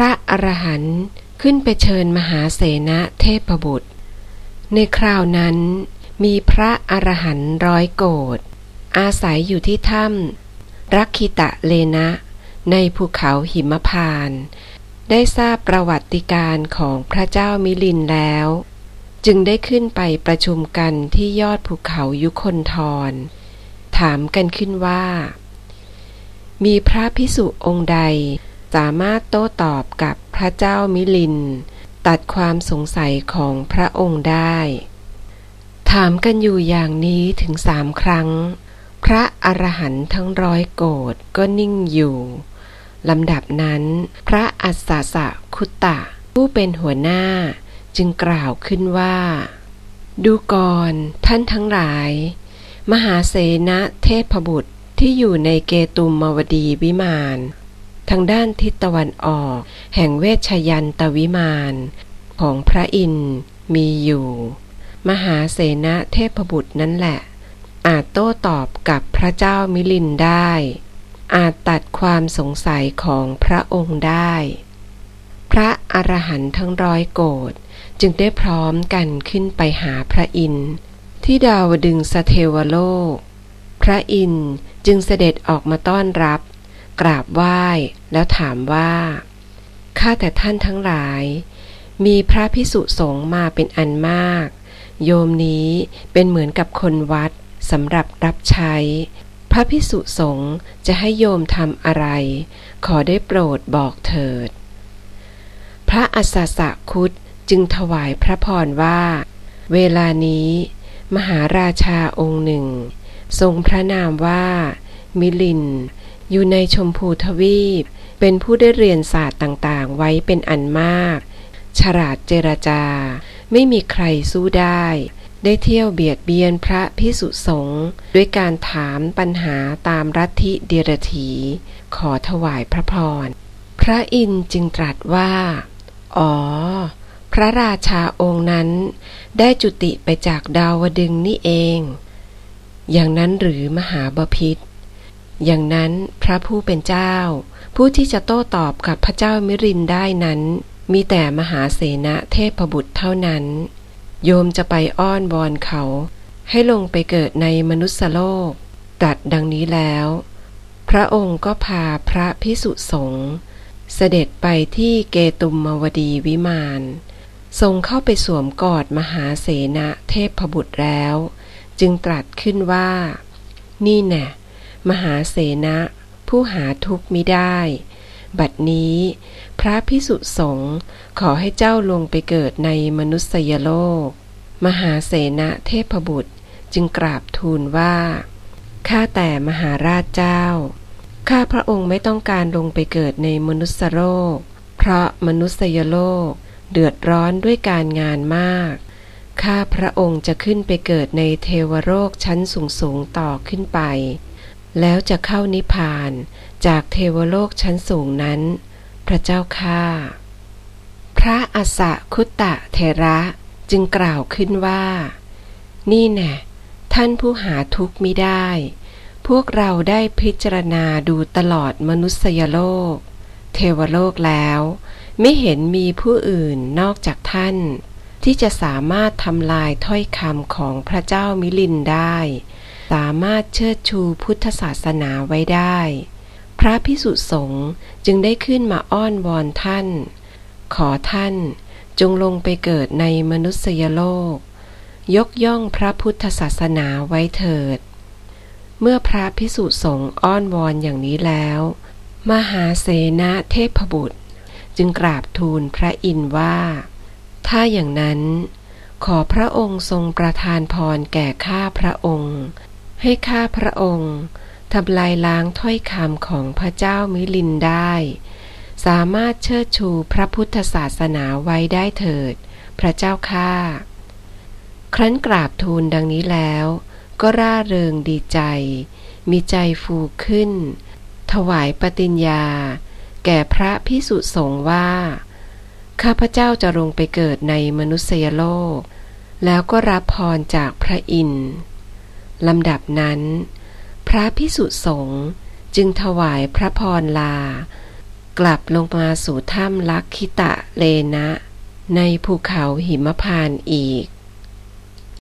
พระอรหันต์ขึ้นไปเชิญมหาเสนะเทพบุตร ในคราวนั้นมีพระอรหันต์ร้อยโกดอาศัยอยู่ที่ถ้ำรักคิตะเลนะ ในภูเขาหิมพาน ได้ทราบประวัติการของพระเจ้ามิลินแล้ว จึงได้ขึ้นไปประชุมกันที่ยอดภูเขายุคนทร ถามกันขึ้นว่า มีพระพิสุองค์ใด สามารถโต้ตอบกับพระเจ้ามิลิน ตัดความสงสัยของพระองค์ได้ ถามกันอยู่อย่างนี้ถึงสามครั้ง พระอรหันต์ทั้งร้อยโกรธก็นิ่งอยู่ลำดับนั้น พระอัสสะสะคุตตะ ผู้เป็นหัวหน้าจึงกล่าวขึ้นว่า ดูก่อนท่านทั้งหลาย มหาเสนะเทพบุตรที่อยู่ในเกตุมมวดีวิมาน ทางด้านทิศตะวันออก แห่งเวชยันตวิมาน ของพระอินทร์มีอยู่ มหาเสนะเทพบุตรนั่นแหละ อาจโต้ตอบกับพระเจ้ามิลินได้ อาจตัดความสงสัยของพระองค์ได้ พระอรหันต์ทั้งร้อยโกรธจึงได้พร้อมกันขึ้นไปหาพระอินทร์ที่ดาวดึงสเทวโลก พระอินทร์จึงเสด็จออกมาต้อนรับ กราบไหว้แล้วถามว่า ข้าแต่ท่านทั้งหลาย มีพระพิสุสงฆ์มาเป็นอันมาก โยมนี้เป็นเหมือนกับคนวัดสำหรับรับใช้ พระพิสุสงฆ์จะให้โยมทำอะไร ขอได้โปรดบอกเถิด พระอัสสสะคุตจึงถวายพระพรว่า เวลานี้ มหาราชาองค์หนึ่ง ทรงพระนามว่า มิลิน อยู่ในชมพูทวีป เป็นผู้ได้เรียนศาสตร์ต่างๆ ไว้เป็นอันมาก ฉลาดเจรจา ไม่มีใครสู้ได้ ได้เที่ยวเบียดเบียนพระพิสุสงฆ์ด้วยการถามปัญหาตามรัฐิเดียรถีขอถวายพระพร พระอินทร์จึงตรัสว่า อ๋อ พระราชาองค์นั้น ได้จุติไปจากดาวดึงนี่เอง อย่างนั้นหรือมหาบพิษ อย่างนั้นพระผู้เป็นเจ้า ผู้ที่จะโต้ตอบกับพระเจ้ามิรินได้นั้น มีแต่มหาเสนะเทพบุตรเท่านั้น โยมจะไปอ้อนวอนเขา ให้ลงไปเกิดในมนุษยโลกตัดดังนี้แล้ว พระองค์ก็พาพระพิสุสงฆ์เสด็จไปที่เกตุมมวดีวิมานทรงเข้าไปสวมกอดมหาเสนะเทพบุตรแล้ว จึงตรัสขึ้นว่า นี่แน่ มหาเสนะผู้หาทุกข์มิได้ บัดนี้ พระพิสุสงฆ์ขอให้เจ้าลงไปเกิดในมนุษยโลก มหาเสนะเทพบุตรจึงกราบทูลว่า ข้าแต่มหาราชเจ้า ข้าพระองค์ไม่ต้องการลงไปเกิดในมนุษยโลก เพราะมนุษยโลกเดือดร้อนด้วยการงานมาก ข้าพระองค์จะขึ้นไปเกิดในเทวโลกชั้นสูงๆต่อขึ้นไป แล้วจะเข้านิพพานจากเทวโลกชั้นสูงนั้น พระเจ้าข้าพระอัสสะคุตตะเทระจึงกล่าวขึ้นว่า นี่แน่ท่านผู้หาทุกข์ไมิได้ พวกเราได้พิจารณาดูตลอดมนุษยโลก เทวโลกแล้ว ไม่เห็นมีผู้อื่นนอกจากท่าน ที่จะสามารถทำลายถ้อยคำของพระเจ้ามิลินได้ สามารถเชิดชูพุทธศาสนาไว้ได้ พระพิสุสงฆ์จึงได้ขึ้นมาอ้อนวอนท่าน ขอท่านจงลงไปเกิดในมนุษยโลก ยกย่องพระพุทธศาสนาไว้เถิด เมื่อพระพิสุสงฆ์อ้อนวอนอย่างนี้แล้ว มหาเสนาเทพบุตร จึงกราบทูลพระอินทร์ว่า ถ้าอย่างนั้นขอพระองค์ทรงประทานพรแก่ข้าพระองค์ ให้ข้าพระองค์ทำลายล้างถ้อยคำของพระเจ้ามิลินได้ สามารถเชิดชูพระพุทธศาสนาไว้ได้เถิด พระเจ้าข้าครั้นกราบทูลดังนี้แล้ว ก็ร่าเริงดีใจ มีใจฟูขึ้น ถวายปฏิญญา แก่พระพิสุสงฆ์ว่า ข้าพระเจ้าจะลงไปเกิดในมนุษยโลก แล้วก็รับพรจากพระอินทร์ ลำดับนั้น พระพิสุสงฆ์จึงถวายพระพรลา กลับลงมาสู่ถ้ำลักขิตะเลนะ ในภูเขาหิมพานอีก